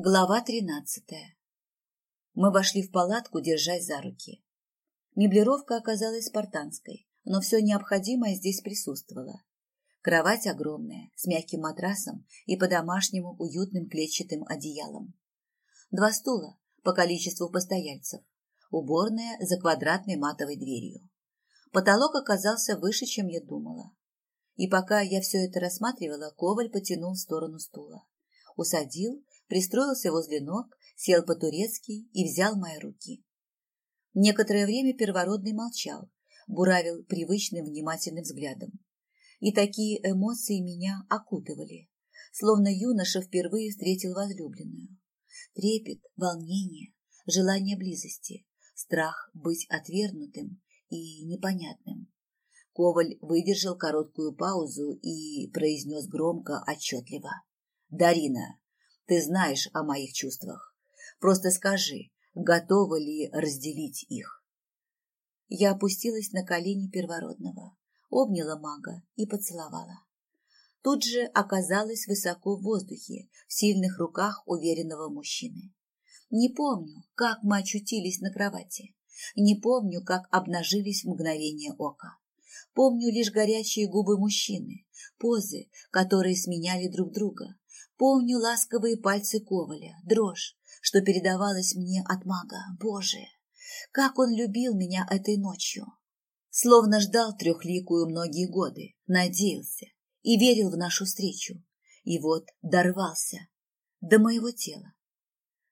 Глава тринадцатая. Мы вошли в палатку, держась за руки. Меблировка оказалась спартанской, но все необходимое здесь присутствовало. Кровать огромная, с мягким матрасом и по-домашнему уютным клетчатым одеялом. Два стула по количеству постояльцев. Уборная за квадратной матовой дверью. Потолок оказался выше, чем я думала. И пока я все это рассматривала, Коваль потянул в сторону стула. Усадил пристроился возле ног, сел по-турецки и взял мои руки. Некоторое время первородный молчал, буравил привычным внимательным взглядом. И такие эмоции меня окутывали, словно юноша впервые встретил возлюбленную. Трепет, волнение, желание близости, страх быть отвергнутым и непонятным. Коваль выдержал короткую паузу и произнес громко, отчетливо. «Дарина, ты знаешь о моих чувствах. Просто скажи, готова ли разделить их?» Я опустилась на колени первородного, обняла мага и поцеловала. Тут же оказалась высоко в воздухе, в сильных руках уверенного мужчины. Не помню, как мы очутились на кровати. Не помню, как обнажились в мгновение ока. Помню лишь горячие губы мужчины, позы, которые сменяли друг друга, Помню ласковые пальцы Коваля, дрожь, что передавалась мне от мага. Боже, как он любил меня этой ночью! Словно ждал трехликую многие годы, надеялся и верил в нашу встречу. И вот дорвался до моего тела.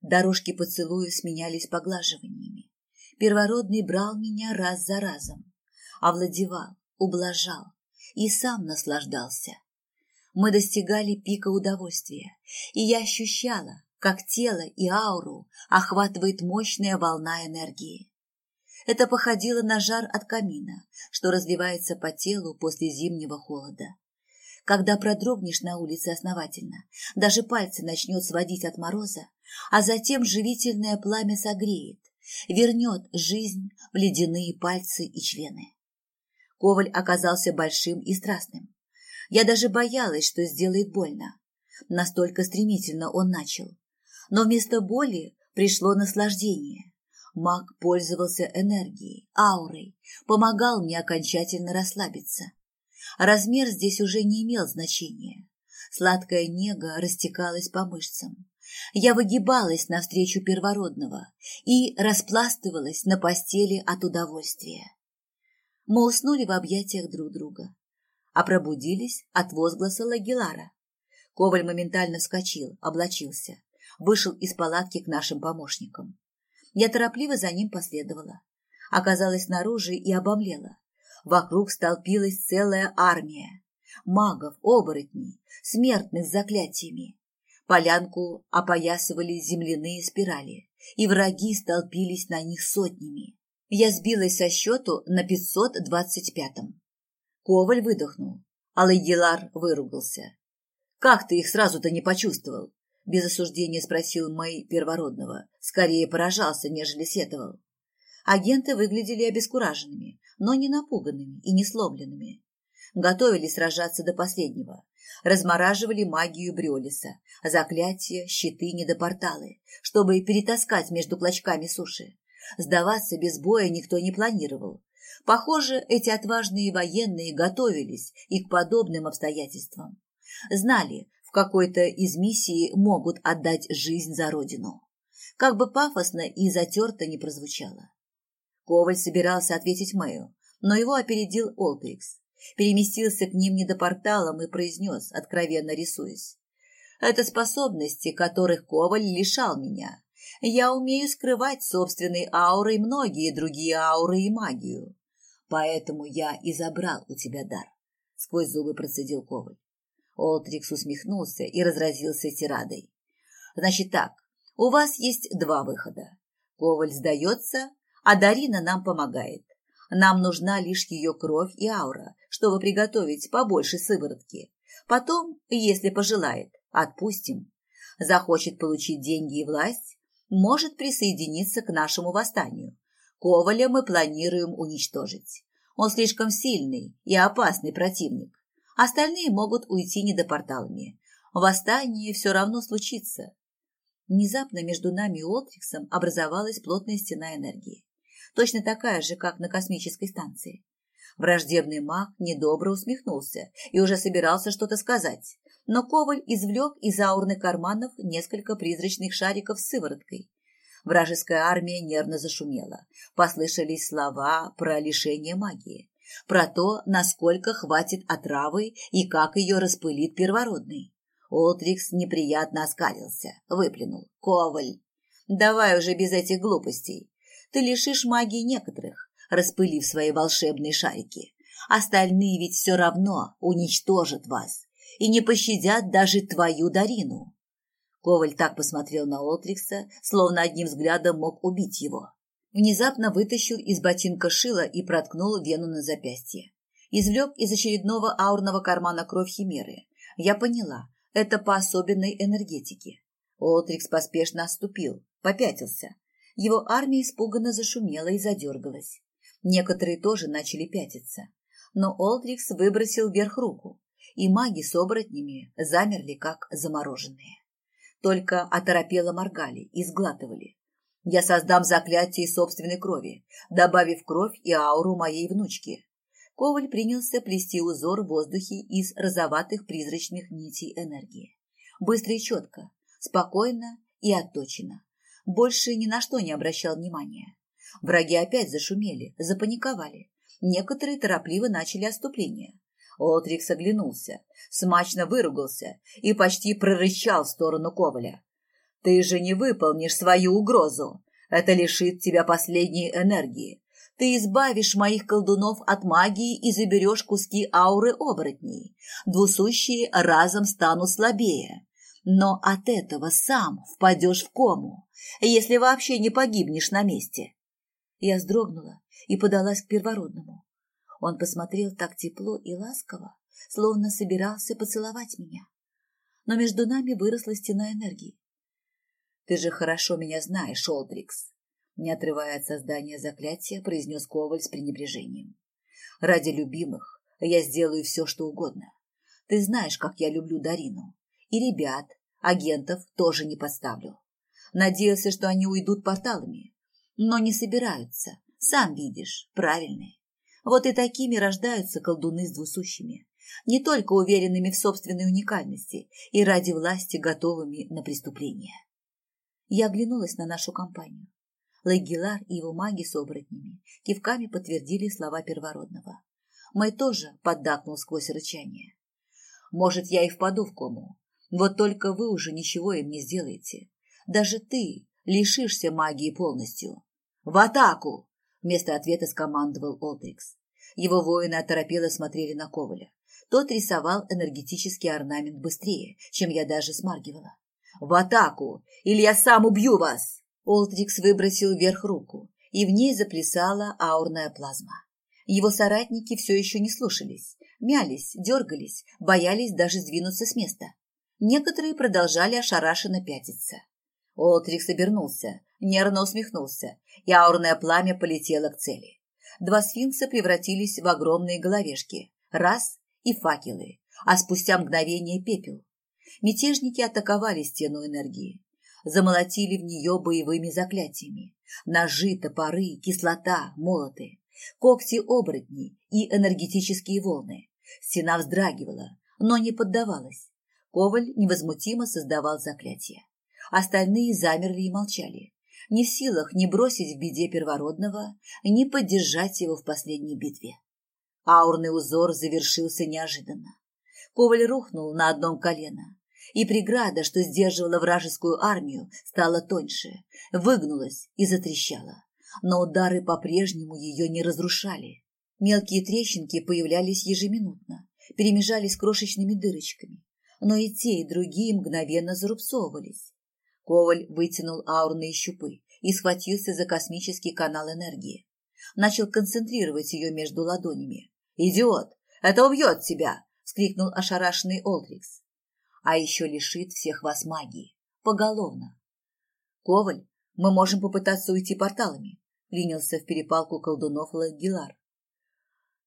Дорожки поцелуя сменялись поглаживаниями. Первородный брал меня раз за разом, овладевал, ублажал и сам наслаждался мы достигали пика удовольствия, и я ощущала, как тело и ауру охватывает мощная волна энергии. Это походило на жар от камина, что разливается по телу после зимнего холода. Когда продрогнешь на улице основательно, даже пальцы начнет сводить от мороза, а затем живительное пламя согреет, вернет жизнь в ледяные пальцы и члены. Коваль оказался большим и страстным. Я даже боялась, что сделает больно. Настолько стремительно он начал. Но вместо боли пришло наслаждение. Маг пользовался энергией, аурой, помогал мне окончательно расслабиться. Размер здесь уже не имел значения. Сладкая нега растекалась по мышцам. Я выгибалась навстречу первородного и распластывалась на постели от удовольствия. Мы уснули в объятиях друг друга а пробудились от возгласа Лагилара. Коваль моментально вскочил, облачился, вышел из палатки к нашим помощникам. Я торопливо за ним последовала. Оказалась снаружи и обомлела. Вокруг столпилась целая армия. Магов, оборотней, смертных с заклятиями. Полянку опоясывали земляные спирали, и враги столпились на них сотнями. Я сбилась со счету на пятьсот двадцать пятом. Коваль выдохнул, а Лайгелар выругался. «Как ты их сразу-то не почувствовал?» Без осуждения спросил Мэй Первородного. Скорее поражался, нежели сетовал. Агенты выглядели обескураженными, но не напуганными и не сломленными. Готовились сражаться до последнего. Размораживали магию Бриолиса, заклятия, щиты, недопорталы, чтобы перетаскать между клочками суши. Сдаваться без боя никто не планировал, Похоже, эти отважные военные готовились и к подобным обстоятельствам. Знали, в какой-то из миссий могут отдать жизнь за родину. Как бы пафосно и затерто не прозвучало. Коваль собирался ответить Мэю, но его опередил Олтрикс. Переместился к ним недопорталом и произнес, откровенно рисуясь. «Это способности, которых Коваль лишал меня. Я умею скрывать собственной аурой многие другие ауры и магию. Поэтому я и забрал у тебя дар. Сквозь зубы процедил Коваль. Олтрикс усмехнулся и разразился тирадой. Значит так, у вас есть два выхода. Коваль сдается, а Дарина нам помогает. Нам нужна лишь ее кровь и аура, чтобы приготовить побольше сыворотки. Потом, если пожелает, отпустим. Захочет получить деньги и власть, может присоединиться к нашему восстанию. Коваля мы планируем уничтожить. Он слишком сильный и опасный противник. Остальные могут уйти недопорталами. Восстание все равно случится. Внезапно между нами и Олтриксом образовалась плотная стена энергии. Точно такая же, как на космической станции. Враждебный маг недобро усмехнулся и уже собирался что-то сказать, но Коваль извлек из аурных карманов несколько призрачных шариков с сывороткой. Вражеская армия нервно зашумела. Послышались слова про лишение магии, про то, насколько хватит отравы и как ее распылит первородный. Олтрикс неприятно оскалился, выплюнул. «Коваль, давай уже без этих глупостей. Ты лишишь магии некоторых, распылив свои волшебные шарики. Остальные ведь все равно уничтожат вас и не пощадят даже твою Дарину». Коваль так посмотрел на Олтрикса, словно одним взглядом мог убить его. Внезапно вытащил из ботинка шило и проткнул вену на запястье. Извлек из очередного аурного кармана кровь химеры. Я поняла, это по особенной энергетике. Олтрикс поспешно отступил, попятился. Его армия испуганно зашумела и задергалась. Некоторые тоже начали пятиться. Но Олтрикс выбросил вверх руку, и маги с оборотнями замерли, как замороженные. Только оторопело моргали и сглатывали. Я создам заклятие собственной крови, добавив кровь и ауру моей внучки. Коваль принялся плести узор в воздухе из розоватых призрачных нитей энергии. Быстро и четко, спокойно и отточено. Больше ни на что не обращал внимания. Враги опять зашумели, запаниковали. Некоторые торопливо начали отступление. Отрикс оглянулся, смачно выругался и почти прорычал в сторону Коваля. «Ты же не выполнишь свою угрозу. Это лишит тебя последней энергии. Ты избавишь моих колдунов от магии и заберешь куски ауры оборотней. Двусущие разом станут слабее. Но от этого сам впадешь в кому, если вообще не погибнешь на месте. Я вздрогнула и подалась к первородному. Он посмотрел так тепло и ласково, словно собирался поцеловать меня. Но между нами выросла стена энергии. Ты же хорошо меня знаешь, Олдрикс. Не отрывая от создания заклятия, произнес Коваль с пренебрежением. Ради любимых я сделаю все, что угодно. Ты знаешь, как я люблю Дарину. И ребят, агентов тоже не подставлю. Надеялся, что они уйдут порталами. Но не собираются. Сам видишь, правильные. Вот и такими рождаются колдуны с двусущими. Не только уверенными в собственной уникальности и ради власти готовыми на преступления. Я оглянулась на нашу компанию. Лагилар и его маги с оборотнями кивками подтвердили слова первородного. Мэй тоже поддакнул сквозь рычание. «Может, я и впаду в кому. Вот только вы уже ничего им не сделаете. Даже ты лишишься магии полностью. В атаку!» Вместо ответа скомандовал Олдрикс. Его воины оторопело смотрели на Коваля. Тот рисовал энергетический орнамент быстрее, чем я даже смаргивала. «В атаку! Или я сам убью вас!» Олдрикс выбросил вверх руку, и в ней заплясала аурная плазма. Его соратники все еще не слушались, мялись, дергались, боялись даже сдвинуться с места. Некоторые продолжали ошарашенно пятиться. Олтрикс обернулся, нервно усмехнулся, и аурное пламя полетело к цели. Два сфинкса превратились в огромные головешки. Раз – и факелы, а спустя мгновение пепел. Мятежники атаковали стену энергии замолотили в нее боевыми заклятиями. Ножи, топоры, кислота, молоты, когти оборотни и энергетические волны. Стена вздрагивала, но не поддавалась. Коваль невозмутимо создавал заклятие. Остальные замерли и молчали, не в силах ни бросить в беде первородного, ни поддержать его в последней битве. Аурный узор завершился неожиданно. Коваль рухнул на одном колено, и преграда, что сдерживала вражескую армию, стала тоньше, выгнулась и затрещала. Но удары по-прежнему ее не разрушали. Мелкие трещинки появлялись ежеминутно, перемежались крошечными дырочками, но и те, и другие мгновенно зарубцовывались. Коваль вытянул аурные щупы и схватился за космический канал энергии. Начал концентрировать ее между ладонями. «Идиот! Это убьет тебя!» — скрикнул ошарашенный Олдрикс а еще лишит всех вас магии. Поголовно. Коваль, мы можем попытаться уйти порталами, принялся в перепалку колдунов Лагилар.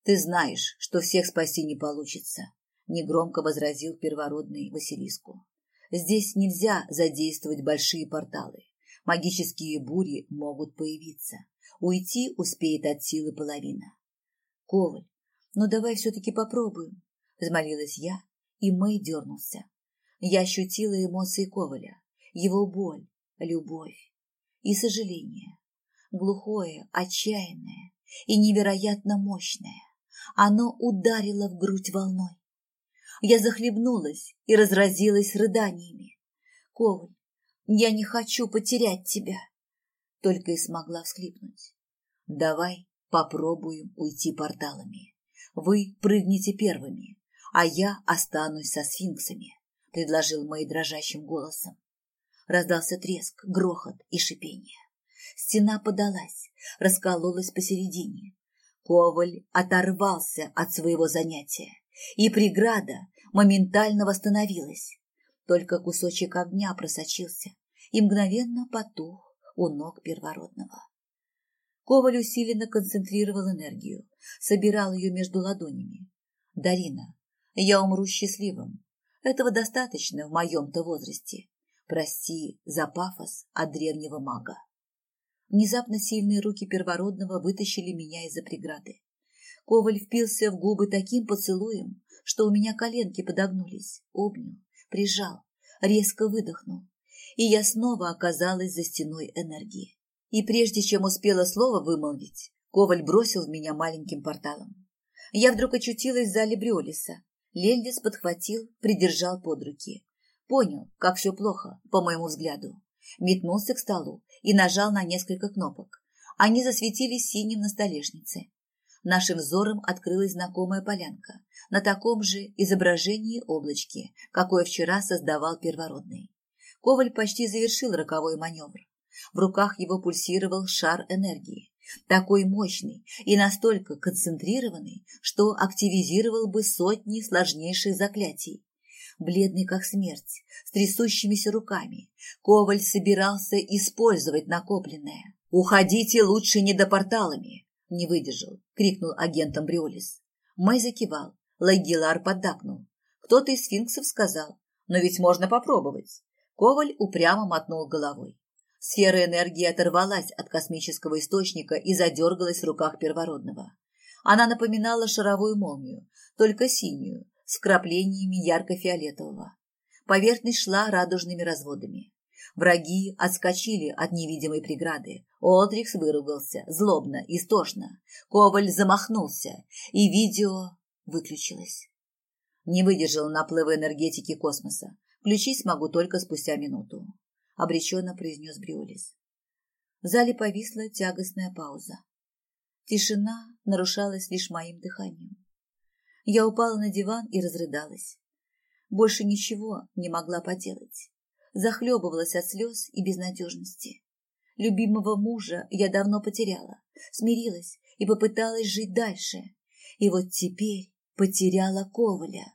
Ты знаешь, что всех спасти не получится, негромко возразил первородный Василиску. Здесь нельзя задействовать большие порталы. Магические бури могут появиться. Уйти успеет от силы половина. Коваль, ну давай все-таки попробуем, взмолилась я, и Мэй дернулся. Я ощутила эмоции Коваля, его боль, любовь и сожаление. Глухое, отчаянное и невероятно мощное. Оно ударило в грудь волной. Я захлебнулась и разразилась рыданиями. Коваль, я не хочу потерять тебя. Только и смогла всхлипнуть. Давай попробуем уйти порталами. Вы прыгните первыми, а я останусь со сфинксами, предложил Мэй дрожащим голосом. Раздался треск, грохот и шипение. Стена подалась, раскололась посередине. Коваль оторвался от своего занятия и преграда моментально восстановилась. Только кусочек огня просочился и мгновенно потух у ног первородного. Коваль усиленно концентрировал энергию, собирал ее между ладонями. «Дарина, я умру счастливым. Этого достаточно в моем-то возрасте. Прости за пафос от древнего мага». Внезапно сильные руки первородного вытащили меня из-за преграды. Коваль впился в губы таким поцелуем, что у меня коленки подогнулись, обнял, прижал, резко выдохнул, и я снова оказалась за стеной энергии. И прежде чем успела слово вымолвить, Коваль бросил в меня маленьким порталом. Я вдруг очутилась в зале Бриолиса. Лельдис подхватил, придержал под руки. Понял, как все плохо, по моему взгляду. Метнулся к столу и нажал на несколько кнопок. Они засветились синим на столешнице. Нашим взором открылась знакомая полянка, на таком же изображении облачки, какое вчера создавал первородный. Коваль почти завершил роковой маневр. В руках его пульсировал шар энергии, такой мощный и настолько концентрированный, что активизировал бы сотни сложнейших заклятий. Бледный как смерть, с трясущимися руками, Коваль собирался использовать накопленное. «Уходите лучше не до порталами!» Не выдержал, крикнул агентом Бриолис. Мэй закивал, Лагилар поддакнул. Кто-то из сфинксов сказал, но ведь можно попробовать. Коваль упрямо мотнул головой. Сфера энергии оторвалась от космического источника и задергалась в руках первородного. Она напоминала шаровую молнию, только синюю, с вкраплениями ярко-фиолетового. Поверхность шла радужными разводами. Враги отскочили от невидимой преграды. Олдрикс выругался, злобно, истошно. Коваль замахнулся, и видео выключилось. Не выдержал наплыва энергетики космоса. Включить смогу только спустя минуту. Обреченно произнес Бриолис. В зале повисла тягостная пауза. Тишина нарушалась лишь моим дыханием. Я упала на диван и разрыдалась. Больше ничего не могла поделать захлебывалась от слез и безнадежности. Любимого мужа я давно потеряла, смирилась и попыталась жить дальше. И вот теперь потеряла Коваля.